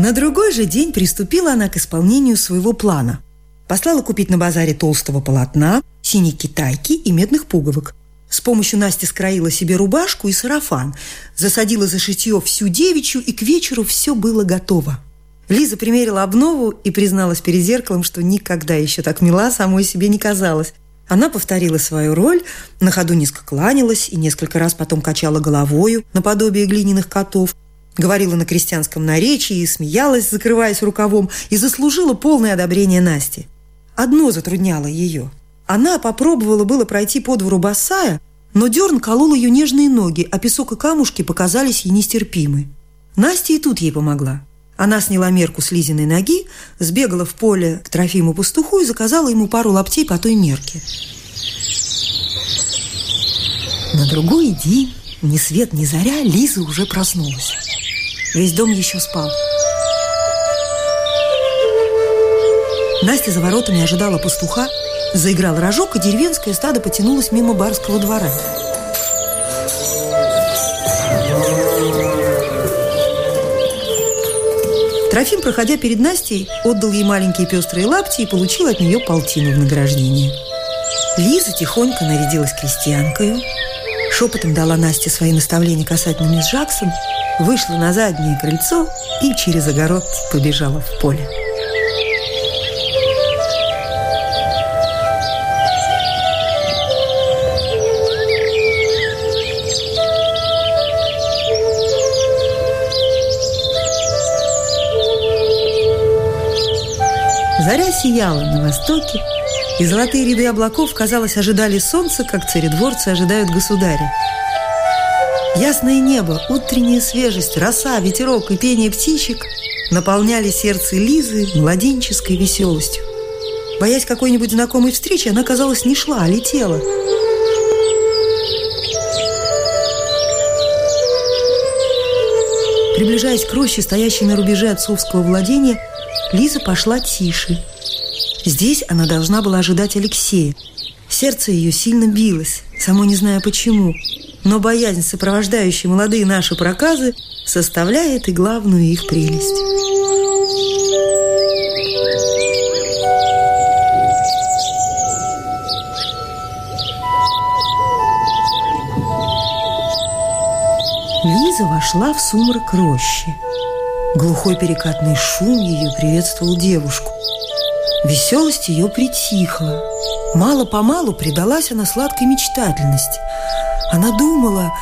На другой же день приступила она к исполнению своего плана. Послала купить на базаре толстого полотна, синей китайки и медных пуговок. С помощью Насти скроила себе рубашку и сарафан, засадила за шитье всю девичью, и к вечеру все было готово. Лиза примерила обнову и призналась перед зеркалом, что никогда еще так мила самой себе не казалась. Она повторила свою роль, на ходу низко кланялась и несколько раз потом качала головою наподобие глиняных котов, говорила на крестьянском наречии и смеялась, закрываясь рукавом, и заслужила полное одобрение Насти. Одно затрудняло ее. Она попробовала было пройти по двору босая, но дерн колол ее нежные ноги, а песок и камушки показались ей нестерпимы. Настя и тут ей помогла. Она сняла мерку с Лизиной ноги, сбегала в поле к Трофиму пастуху и заказала ему пару лаптей по той мерке. На другой день, ни свет ни заря, Лиза уже проснулась. Весь дом еще спал. Настя за воротами ожидала пастуха, заиграл рожок, и деревенское стадо потянулось мимо барского двора. Трофим, проходя перед Настей, отдал ей маленькие пестрые лапти и получил от нее полтину в награждение. Лиза тихонько нарядилась крестьянкою, шепотом дала Насте свои наставления касательно мисс Джексон, вышла на заднее крыльцо и через огород побежала в поле. Заря сияла на востоке, и золотые ряды облаков, казалось, ожидали солнца, как царедворцы ожидают государя. Ясное небо, утренняя свежесть, роса, ветерок и пение птичек наполняли сердце Лизы младенческой веселостью. Боясь какой-нибудь знакомой встречи, она, казалось, не шла, а летела. Приближаясь к роще, стоящей на рубеже отцовского владения, Лиза пошла тише. Здесь она должна была ожидать Алексея. Сердце ее сильно билось, само не зная почему. Но боязнь, сопровождающая молодые наши проказы, составляет и главную их прелесть. Лиза вошла в сумрак рощи. Глухой перекатный шум ее приветствовал девушку. Веселость ее притихла. Мало-помалу предалась она сладкой мечтательности. Она думала,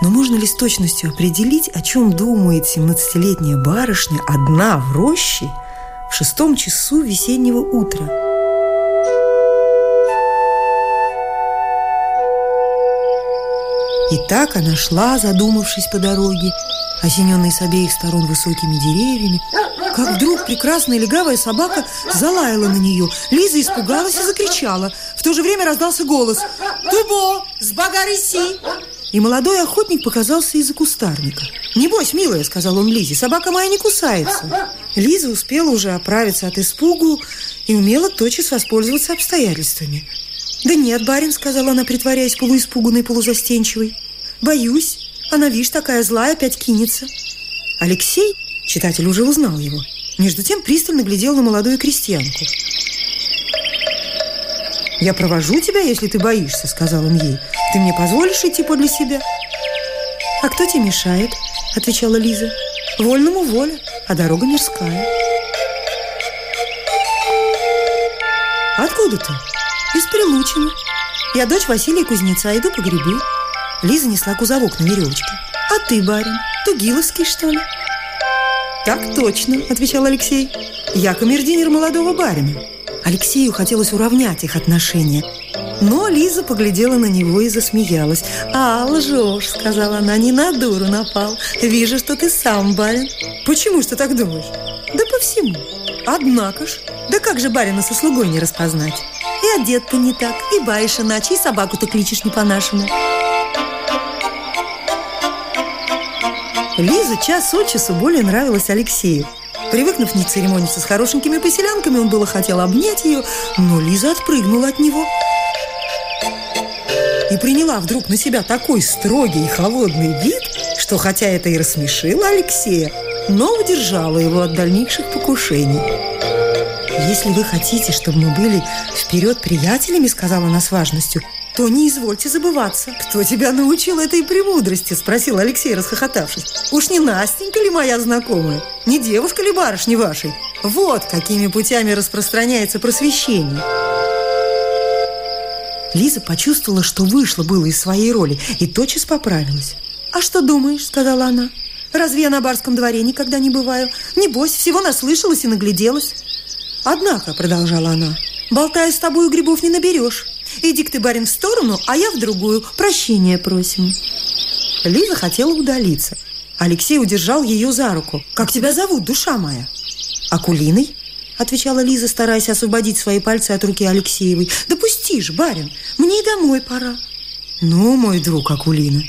но можно ли с точностью определить, о чем думает 17-летняя барышня одна в роще в шестом часу весеннего утра? И так она шла, задумавшись по дороге, осененной с обеих сторон высокими деревьями, как вдруг прекрасная легавая собака залаяла на нее. Лиза испугалась и закричала. В то же время раздался голос «Тубо! С багарыси!» И молодой охотник показался из-за кустарника. «Не бойся, милая», — сказал он Лизе, — «собака моя не кусается». Лиза успела уже оправиться от испугу и умела тотчас воспользоваться обстоятельствами. «Да нет, барин», — сказала она, притворяясь полуиспуганной, полузастенчивой. «Боюсь. Она, видишь, такая злая, опять кинется. Алексей, читатель уже узнал его, между тем пристально глядел на молодую крестьянку. «Я провожу тебя, если ты боишься», — сказал он ей. «Ты мне позволишь идти подле себя?» «А кто тебе мешает?» — отвечала Лиза. «Вольному воля, а дорога мирская». «Откуда ты?» «Из Прилучина. Я дочь Василия Кузнеца, иду по грибы». Лиза несла кузовок на веревочке. «А ты, барин, Тугиловский, что ли?» «Так точно», — отвечал Алексей. «Я камердинер молодого барина». Алексею хотелось уравнять их отношения. Но Лиза поглядела на него и засмеялась. «А, лжешь», — сказала она, — «не на дуру напал. Вижу, что ты сам барин». «Почему ж ты так думаешь?» «Да по всему. Однако ж, да как же барина со слугой не распознать? И одет ты не так, и баишь иначе, и собаку ты кличешь не по-нашему». Лиза час от часу более нравилась Алексею. Привыкнув не церемониться с хорошенькими поселянками, он было хотел обнять ее, но Лиза отпрыгнула от него и приняла вдруг на себя такой строгий и холодный вид, что хотя это и рассмешило Алексея, но удержала его от дальнейших покушений. «Если вы хотите, чтобы мы были вперед приятелями, — сказала она с важностью, — то не извольте забываться. Кто тебя научил этой премудрости? Спросил Алексей, расхохотавшись. Уж не Настенька ли моя знакомая? Не девушка ли барышни вашей? Вот какими путями распространяется просвещение. Лиза почувствовала, что вышла было из своей роли и тотчас поправилась. «А что думаешь?» – сказала она. «Разве я на барском дворе никогда не бываю? Небось, всего наслышалась и нагляделась». «Однако», – продолжала она, – «болтая с тобою грибов не наберешь. Иди-ка ты, барин, в сторону, а я в другую. Прощения просим». Лиза хотела удалиться. Алексей удержал ее за руку. «Как тебя зовут, душа моя?» «Акулиной?» – отвечала Лиза, стараясь освободить свои пальцы от руки Алексеевой. «Да пусти ж, барин, мне и домой пора». «Ну, мой друг Акулина,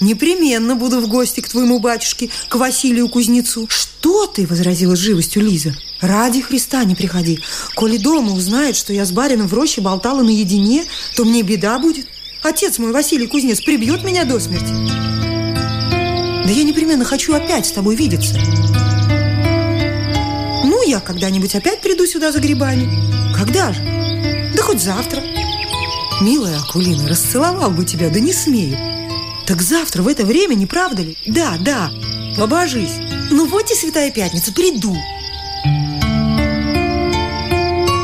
непременно буду в гости к твоему батюшке, к Василию Кузнецу». «Что ты?» – возразила живостью Лиза. «Ради Христа не приходи. Коли дома узнает, что я с барином в роще болтала наедине, то мне беда будет. Отец мой, Василий Кузнец, прибьет меня до смерти». «Да я непременно хочу опять с тобой видеться». Ну, я когда-нибудь опять приду сюда за грибами. Когда же? Да хоть завтра. Милая Акулина, расцеловал бы тебя, да не смею. Так завтра в это время, не правда ли? Да, да, побожись. Ну вот и Святая Пятница, приду.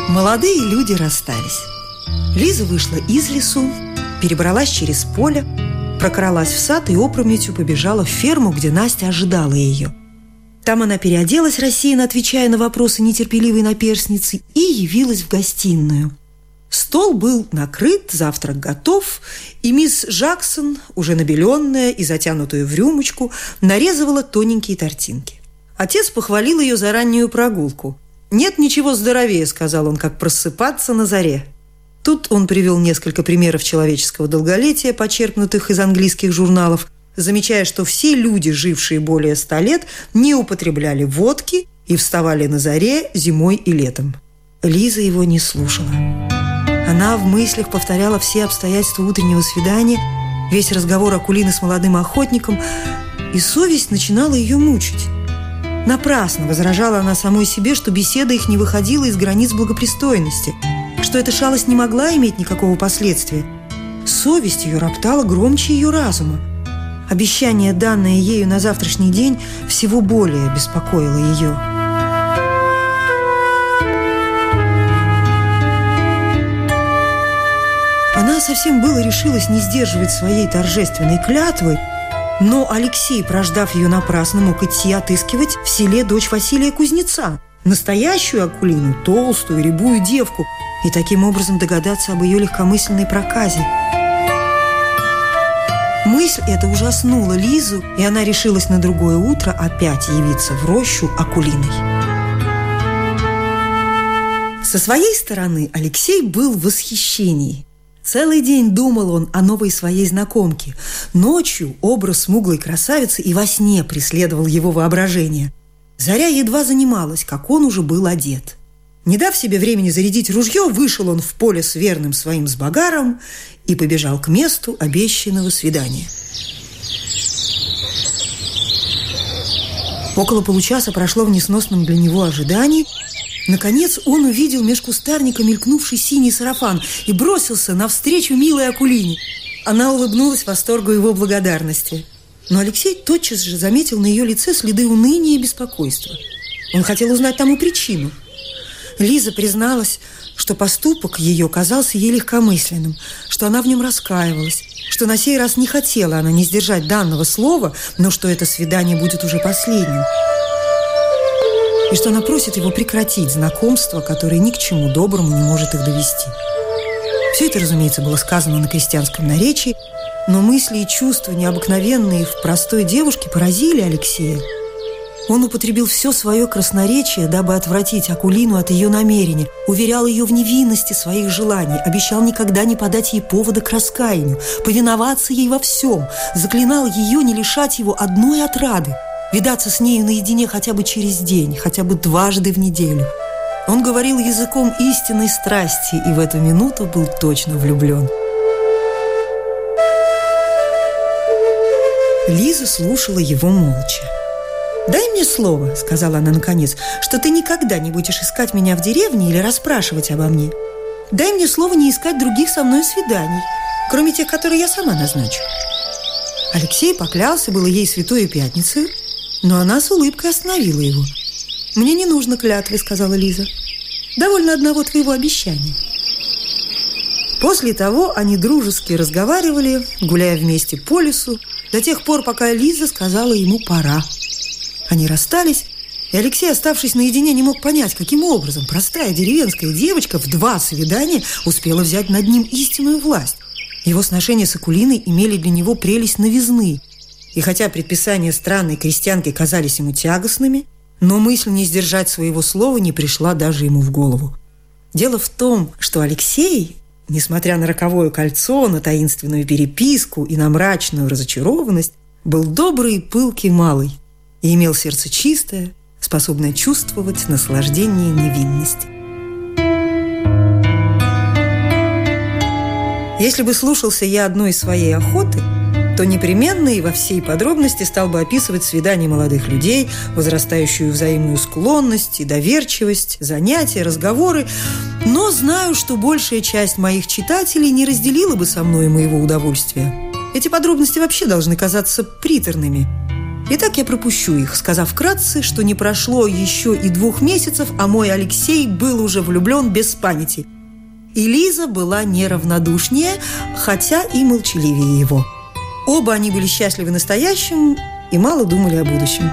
Молодые люди расстались. Лиза вышла из лесу, перебралась через поле, прокралась в сад и опрометью побежала в ферму, где Настя ожидала ее – там она переоделась, рассеянно отвечая на вопросы нетерпеливой наперсницы, и явилась в гостиную. Стол был накрыт, завтрак готов, и мисс Жаксон, уже набеленная и затянутая в рюмочку, нарезывала тоненькие тортинки. Отец похвалил ее за раннюю прогулку. «Нет ничего здоровее», — сказал он, — «как просыпаться на заре». Тут он привел несколько примеров человеческого долголетия, почерпнутых из английских журналов, замечая, что все люди, жившие более ста лет, не употребляли водки и вставали на заре зимой и летом. Лиза его не слушала. Она в мыслях повторяла все обстоятельства утреннего свидания, весь разговор Акулины с молодым охотником, и совесть начинала ее мучить. Напрасно возражала она самой себе, что беседа их не выходила из границ благопристойности, что эта шалость не могла иметь никакого последствия. Совесть ее роптала громче ее разума. Обещание, данное ею на завтрашний день, всего более беспокоило ее. Совсем было решилась не сдерживать своей торжественной клятвы, но Алексей, прождав ее напрасно, мог идти отыскивать в селе дочь Василия Кузнеца, настоящую Акулину, толстую, рябую девку, и таким образом догадаться об ее легкомысленной проказе – Мысль эта ужаснула Лизу, и она решилась на другое утро опять явиться в рощу Акулиной. Со своей стороны Алексей был в восхищении. Целый день думал он о новой своей знакомке. Ночью образ смуглой красавицы и во сне преследовал его воображение. Заря едва занималась, как он уже был одет. Не дав себе времени зарядить ружье, вышел он в поле с верным своим сбагаром и побежал к месту обещанного свидания. Около получаса прошло в несносном для него ожидании. Наконец он увидел меж кустарника мелькнувший синий сарафан и бросился навстречу милой Акулине. Она улыбнулась восторгу его благодарности. Но Алексей тотчас же заметил на ее лице следы уныния и беспокойства. Он хотел узнать тому причину – Лиза призналась, что поступок ее казался ей легкомысленным, что она в нем раскаивалась, что на сей раз не хотела она не сдержать данного слова, но что это свидание будет уже последним. И что она просит его прекратить знакомство, которое ни к чему доброму не может их довести. Все это, разумеется, было сказано на крестьянском наречии, но мысли и чувства, необыкновенные в простой девушке, поразили Алексея. Он употребил все свое красноречие, дабы отвратить Акулину от ее намерения, уверял ее в невинности своих желаний, обещал никогда не подать ей повода к раскаянию, повиноваться ей во всем, заклинал ее не лишать его одной отрады, видаться с нею наедине хотя бы через день, хотя бы дважды в неделю. Он говорил языком истинной страсти и в эту минуту был точно влюблен. Лиза слушала его молча. «Дай мне слово», — сказала она наконец, «что ты никогда не будешь искать меня в деревне или расспрашивать обо мне. Дай мне слово не искать других со мной свиданий, кроме тех, которые я сама назначу». Алексей поклялся было ей святую пятницу, но она с улыбкой остановила его. «Мне не нужно клятвы», — сказала Лиза. «Довольно одного твоего обещания». После того они дружески разговаривали, гуляя вместе по лесу, до тех пор, пока Лиза сказала ему «пора». Они расстались, и Алексей, оставшись наедине, не мог понять, каким образом простая деревенская девочка в два свидания успела взять над ним истинную власть. Его сношения с Акулиной имели для него прелесть новизны. И хотя предписания странной крестьянки казались ему тягостными, но мысль не сдержать своего слова не пришла даже ему в голову. Дело в том, что Алексей, несмотря на роковое кольцо, на таинственную переписку и на мрачную разочарованность, был добрый и пылкий малый – и имел сердце чистое, способное чувствовать наслаждение невинности. Если бы слушался я одной своей охоты, то непременно и во всей подробности стал бы описывать свидание молодых людей, возрастающую взаимную склонность и доверчивость, занятия, разговоры, но знаю, что большая часть моих читателей не разделила бы со мной моего удовольствия. Эти подробности вообще должны казаться приторными – Итак, я пропущу их, сказав вкратце, что не прошло еще и двух месяцев, а мой Алексей был уже влюблен без памяти. И Лиза была неравнодушнее, хотя и молчаливее его. Оба они были счастливы настоящим и мало думали о будущем.